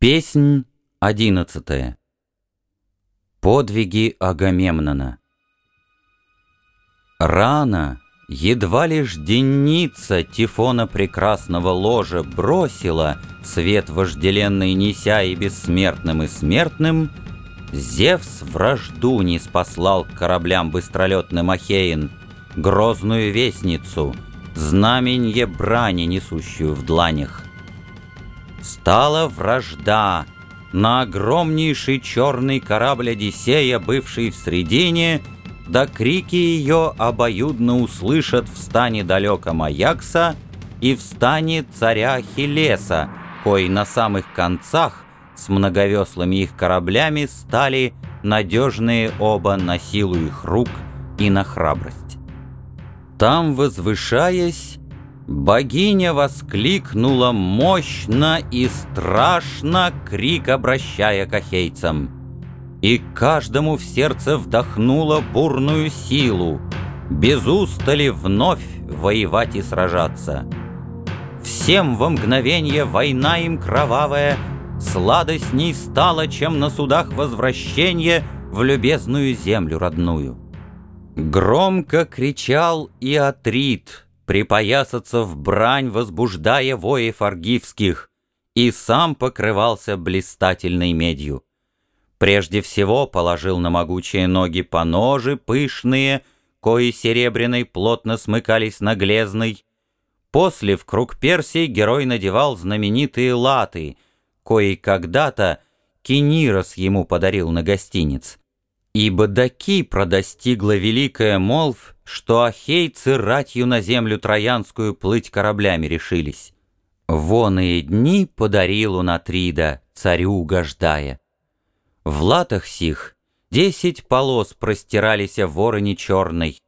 Песнь одиннадцатая. Подвиги Агамемнона. Рано, едва лишь денница Тифона прекрасного ложа бросила, Свет вожделенный неся и бессмертным, и смертным, Зевс вражду не спаслал к кораблям быстролетным Ахеин, Грозную вестницу, знаменье брани, несущую в дланях. Стала вражда на огромнейший черный корабль Одиссея, бывший в средине, да крики ее обоюдно услышат в стане далеком Аякса и в стане царя Хилеса, кой на самых концах с многовеслыми их кораблями стали надежные оба на силу их рук и на храбрость. Там, возвышаясь, Богиня воскликнула мощно и страшно, крик обращая к ахейцам. И каждому в сердце вдохнула бурную силу, без устали вновь воевать и сражаться. Всем во мгновенье война им кровавая Сладостней стала, чем на судах возвращение В любезную землю родную. Громко кричал и Атрит — припоясаться в брань, возбуждая воев аргивских, и сам покрывался блистательной медью. Прежде всего положил на могучие ноги поножи пышные, кои серебряной плотно смыкались на глезной. После в круг Персии герой надевал знаменитые латы, кои когда-то Кенирос ему подарил на гостиниц. Ибо до Кипра достигла великая молвь, что ахейцы ратью на землю троянскую плыть кораблями решились. Воные дни подарил он Атрида, царю угождая. В латах сих десять полос простирались вороне черной,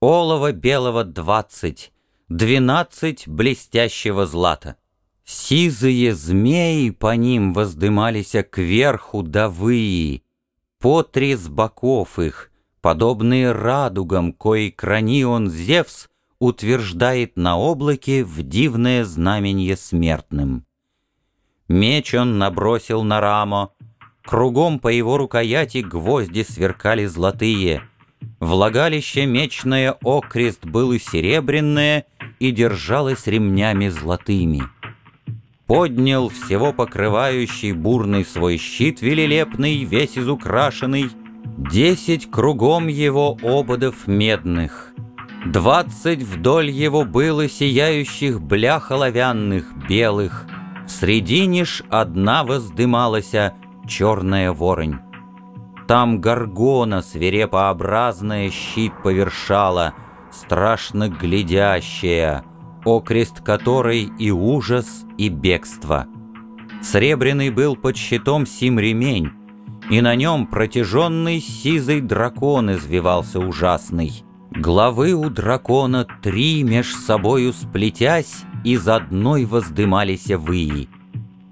олова белого двадцать, двенадцать блестящего злата. Сизые змеи по ним воздымались кверху давые, по три с боков их, подобные радугам, кои кранион Зевс утверждает на облаке в дивное знаменье смертным. Меч он набросил на рамо, кругом по его рукояти гвозди сверкали золотые. Влагалище мечное окрест было серебряное и держалось ремнями золотыми. Поднял всего покрывающий бурный свой щит велелепный, весь изукрашенный, Десять кругом его ободов медных, Двадцать вдоль его было сияющих блях оловянных, белых, В средине ж одна воздымалася черная воронь. Там горгона свирепообразная щит повершала, Страшно глядящая, окрест которой и ужас, и бегство. Сребряный был под щитом сим ремень, и на нем протяженный сизый дракон извивался ужасный. Главы у дракона три меж собою сплетясь, из одной воздымались выи.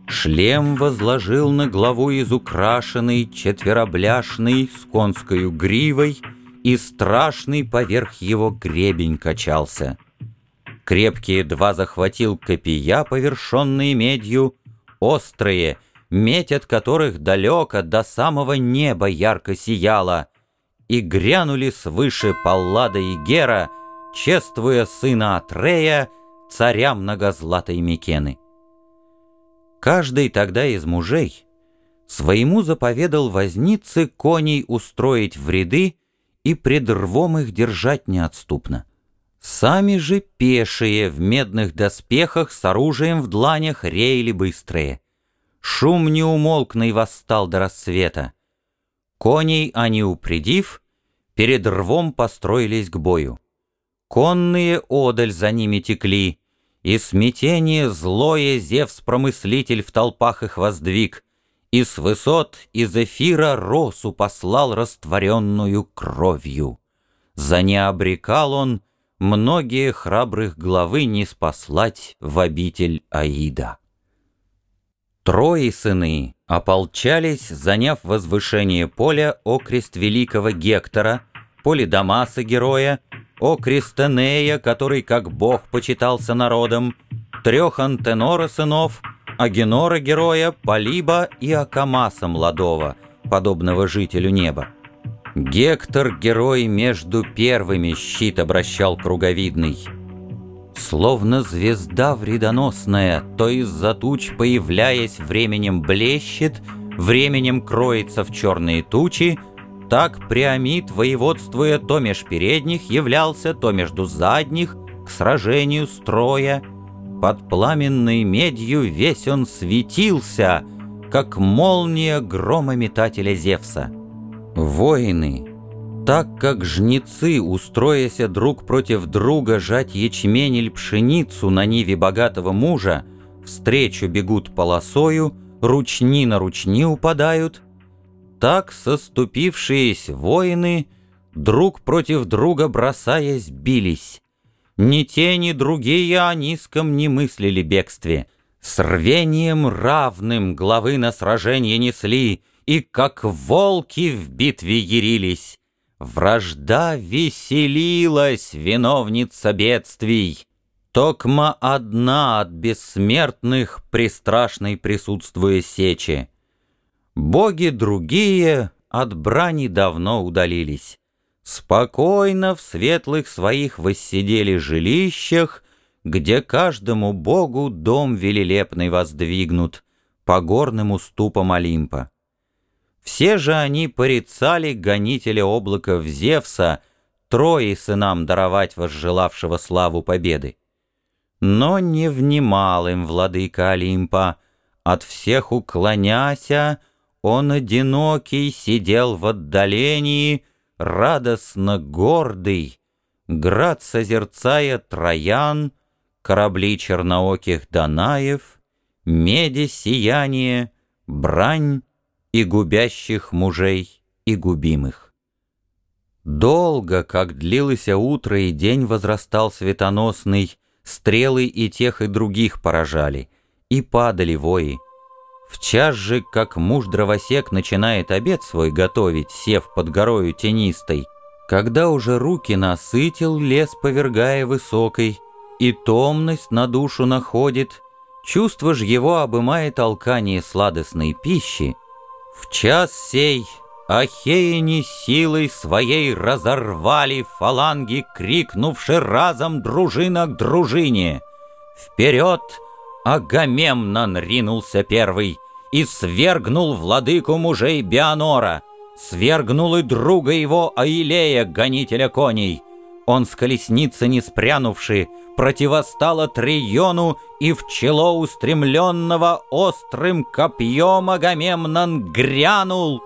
Шлем возложил на главу изукрашенный, четверобляшный, с конскою гривой, и страшный поверх его гребень качался. Крепкие два захватил копия, повершенные медью, острые — медь от которых далеко до самого неба ярко сияла, и грянули свыше Паллада и Гера, чествуя сына Атрея, царя многозлатой Микены. Каждый тогда из мужей своему заповедал вознице коней устроить в ряды и пред рвом их держать неотступно. Сами же пешие в медных доспехах с оружием в дланях реяли быстрые — Шум неумолкный восстал до рассвета. Коней они упредив, перед рвом построились к бою. Конные одаль за ними текли, и смятение злое Зевс-промыслитель в толпах их воздвиг, и с высот из эфира росу послал растворенную кровью. За не обрекал он многие храбрых главы не спаслать в обитель Аида. Трое сыны ополчались, заняв возвышение поля окрест великого Гектора, поле Дамаса героя, окрест Энея, который как бог почитался народом, трех Антенора сынов, Агенора героя, Полиба и Акамаса молодого, подобного жителю неба. Гектор герой между первыми щит обращал круговидный. Словно звезда вредоносная, то из-за туч, появляясь, временем блещет, временем кроется в черные тучи, так Приамид, воеводствуя то меж передних, являлся, то между задних, к сражению строя. Под пламенной медью весь он светился, как молния громометателя Зевса. Воины, так как жнецы, устрояся друг против друга жать ячмень или пшеницу на ниве богатого мужа, встречу бегут полосою, ручни на ручни упадают, так соступившиеся воины друг против друга бросаясь бились. Ни те, ни другие о низком не мыслили бегстве. С рвением равным главы на сражение несли, И как волки в битве ярились. Вражда веселилась, виновница бедствий. Токма одна от бессмертных, при страшной присутствуя сечи. Боги другие от брани давно удалились. Спокойно в светлых своих воссидели жилищах, Где каждому богу дом велилепный воздвигнут По горным уступам Олимпа. Все же они порицали гонителя облаков Зевса, Трое сынам даровать возжелавшего славу победы. Но не внимал им владыка Олимпа, От всех уклоняся, он одинокий сидел в отдалении, Радостно гордый, Град созерцая Троян, Корабли чернооких Данаев, Меди сияние, брань И губящих мужей и губимых. Долго, как длилось утро и день возрастал светоносный, Стрелы и тех, и других поражали, И падали вои. В час же, как муж дровосек начинает обед свой готовить, сев под горою тенистой, когда уже руки насытил, лес повергая высокой, и томность на душу находит, чувство ж его обымает алкание сладостной пищи, в час сей Ахеяне силой своей разорвали фаланги, крикнувши разом дружина к дружине. Вперед! Агамемнон ринулся первый и свергнул владыку мужей Бианора, свергнул и друга его Аилея, гонителя коней. Он с колесницы не спрянувши, противостало Триону и в чело устремленного острым копьем Агамемнон грянул.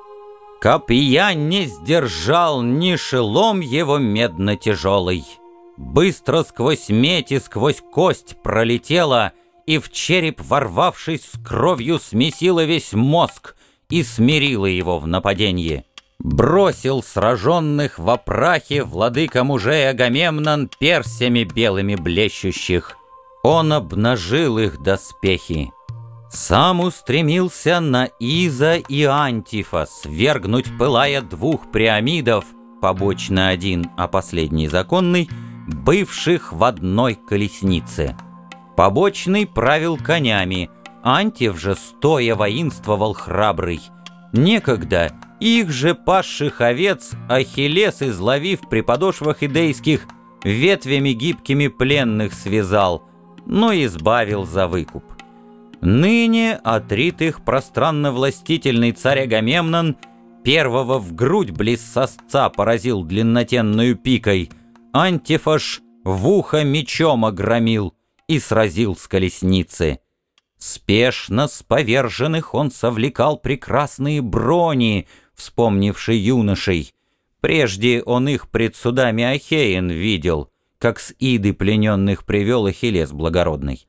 Копья не сдержал ни шелом его медно-тяжелый. Быстро сквозь медь и сквозь кость пролетела — и в череп, ворвавшись с кровью, смесила весь мозг и смирила его в нападении. Бросил сраженных в опрахе владыка мужей Агамемнон персями белыми блещущих. Он обнажил их доспехи. Сам устремился на Иза и Антифа свергнуть пылая двух приамидов, побочно один, а последний законный, бывших в одной колеснице. Побочный правил конями, Антив же стоя воинствовал храбрый. Некогда их же пасших овец Ахиллес, изловив при подошвах идейских, ветвями гибкими пленных связал, но избавил за выкуп. Ныне отрит их пространно-властительный царь Агамемнон первого в грудь близ сосца поразил длиннотенную пикой, Антифаш в ухо мечом огромил — и сразил с колесницы. Спешно с поверженных он совлекал прекрасные брони, вспомнивший юношей. Прежде он их пред судами Ахеен видел, как с Иды плененных привел Ахиллес благородный.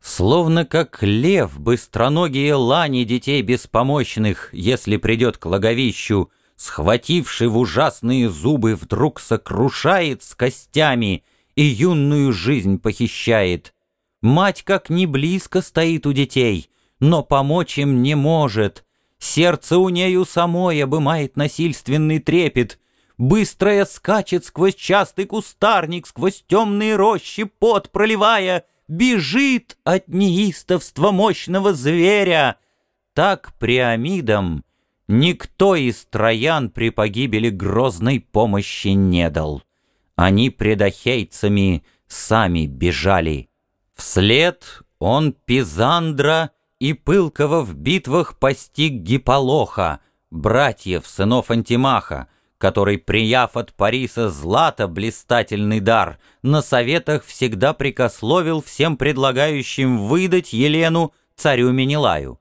Словно как лев, быстроногие лани детей беспомощных, если придет к логовищу, схвативший в ужасные зубы, вдруг сокрушает с костями и юную жизнь похищает — Мать как не близко стоит у детей, но помочь им не может. Сердце у нею самой обымает насильственный трепет. Быстрая скачет сквозь частый кустарник, сквозь темные рощи, пот проливая, бежит от неистовства мощного зверя. Так Приамидам никто из троян при погибели грозной помощи не дал. Они пред ахейцами сами бежали. Вслед он Пизандра и пылкого в битвах постиг Гиполоха, братьев, сынов Антимаха, который, прияв от Париса злато блистательный дар, на советах всегда прикословил всем предлагающим выдать Елену царю Менелаю.